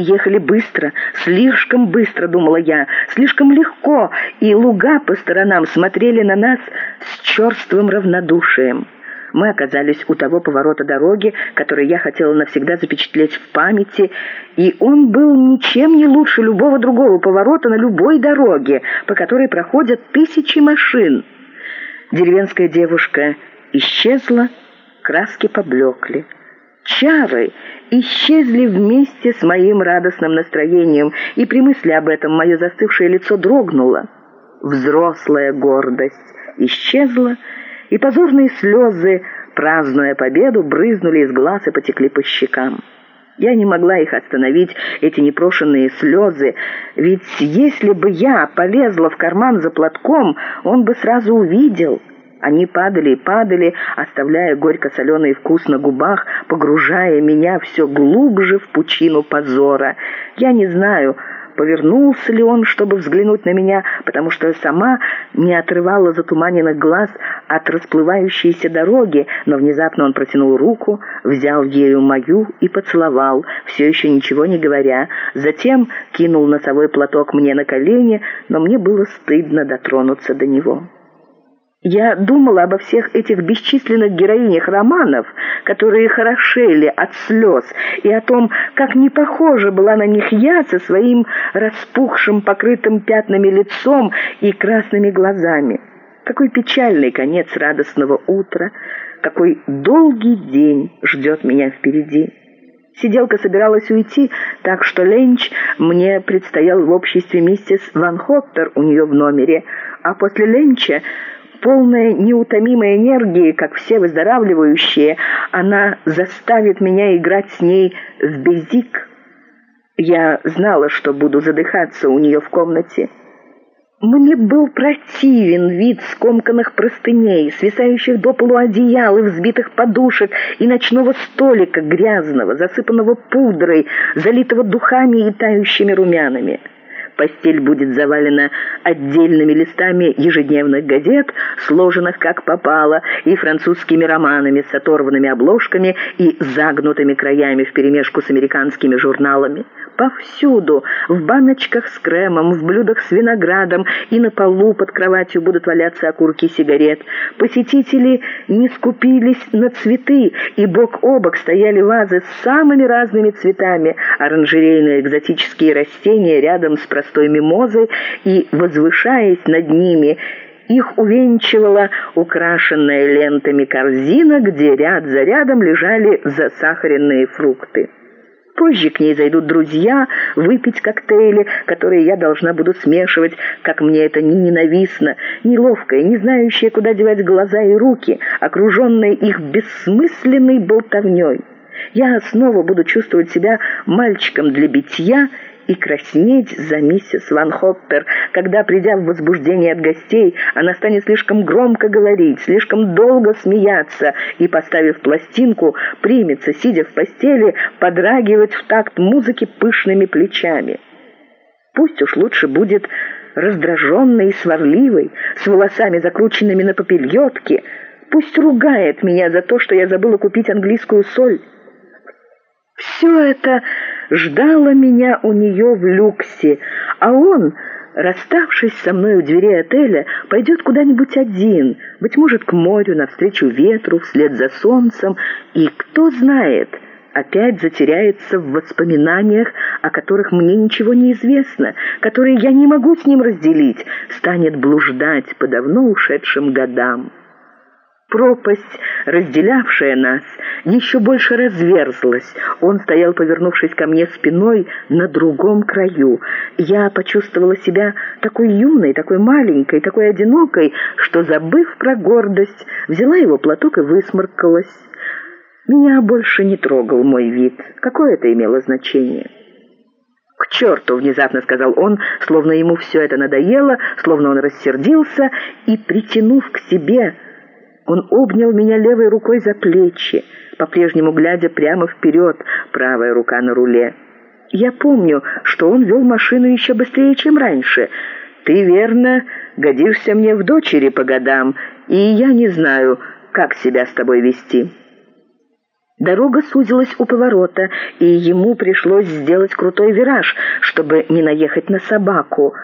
ехали быстро, слишком быстро, думала я, слишком легко, и луга по сторонам смотрели на нас с черствым равнодушием. Мы оказались у того поворота дороги, который я хотела навсегда запечатлеть в памяти, и он был ничем не лучше любого другого поворота на любой дороге, по которой проходят тысячи машин. Деревенская девушка исчезла, краски поблекли. Чары исчезли вместе с моим радостным настроением, и при мысли об этом мое застывшее лицо дрогнуло. Взрослая гордость исчезла, и позорные слезы, празднуя победу, брызнули из глаз и потекли по щекам. Я не могла их остановить, эти непрошенные слезы, ведь если бы я полезла в карман за платком, он бы сразу увидел. Они падали и падали, оставляя горько-соленый вкус на губах, погружая меня все глубже в пучину позора. Я не знаю, Повернулся ли он, чтобы взглянуть на меня, потому что сама не отрывала затуманенных глаз от расплывающейся дороги, но внезапно он протянул руку, взял ею мою и поцеловал, все еще ничего не говоря. Затем кинул носовой платок мне на колени, но мне было стыдно дотронуться до него. Я думала обо всех этих бесчисленных героинях романов, которые хорошели от слез, и о том, как не похожа была на них я со своим распухшим, покрытым пятнами лицом и красными глазами. Какой печальный конец радостного утра, какой долгий день ждет меня впереди. Сиделка собиралась уйти, так что Ленч мне предстоял в обществе миссис ВанОттер у нее в номере, а послеЛенча Полная неутомимой энергии, как все выздоравливающие, она заставит меня играть с ней в безик. Я знала, что буду задыхаться у нее в комнате. Мне был противен вид скомканных простыней, свисающих до полу одеял и взбитых подушек, и ночного столика грязного, засыпанного пудрой, залитого духами и тающими румянами. Постель будет завалена отдельными листами ежедневных газет, сложенных как попало, и французскими романами с оторванными обложками и загнутыми краями вперемешку с американскими журналами. Повсюду, в баночках с кремом, в блюдах с виноградом и на полу под кроватью будут валяться окурки сигарет. Посетители не скупились на цветы, и бок о бок стояли вазы с самыми разными цветами, оранжерейные экзотические растения рядом с простой мимозой, и, возвышаясь над ними, их увенчивала украшенная лентами корзина, где ряд за рядом лежали засахаренные фрукты. Позже к ней зайдут друзья, выпить коктейли, которые я должна буду смешивать, как мне это не ненавистно, неловкая, не знающая, куда девать глаза и руки, окруженная их бессмысленной болтовней. Я снова буду чувствовать себя мальчиком для битья и краснеть за миссис Ван Хоппер, когда, придя в возбуждение от гостей, она станет слишком громко говорить, слишком долго смеяться и, поставив пластинку, примется, сидя в постели, подрагивать в такт музыки пышными плечами. Пусть уж лучше будет раздраженной и сварливой, с волосами закрученными на попельотке, пусть ругает меня за то, что я забыла купить английскую соль. Все это ждало меня у нее в люксе, а он, расставшись со мной у двери отеля, пойдет куда-нибудь один, быть может, к морю, навстречу ветру, вслед за солнцем, и, кто знает, опять затеряется в воспоминаниях, о которых мне ничего не известно, которые я не могу с ним разделить, станет блуждать по давно ушедшим годам. Пропасть, разделявшая нас, еще больше разверзлась. Он стоял, повернувшись ко мне спиной, на другом краю. Я почувствовала себя такой юной, такой маленькой, такой одинокой, что, забыв про гордость, взяла его платок и высморкалась. Меня больше не трогал мой вид. Какое это имело значение? «К черту!» — внезапно сказал он, словно ему все это надоело, словно он рассердился, и, притянув к себе, он обнял меня левой рукой за плечи, по-прежнему глядя прямо вперед, правая рука на руле. Я помню, что он вел машину еще быстрее, чем раньше. Ты, верно, годишься мне в дочери по годам, и я не знаю, как себя с тобой вести». Дорога сузилась у поворота, и ему пришлось сделать крутой вираж, чтобы не наехать на собаку.